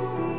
see.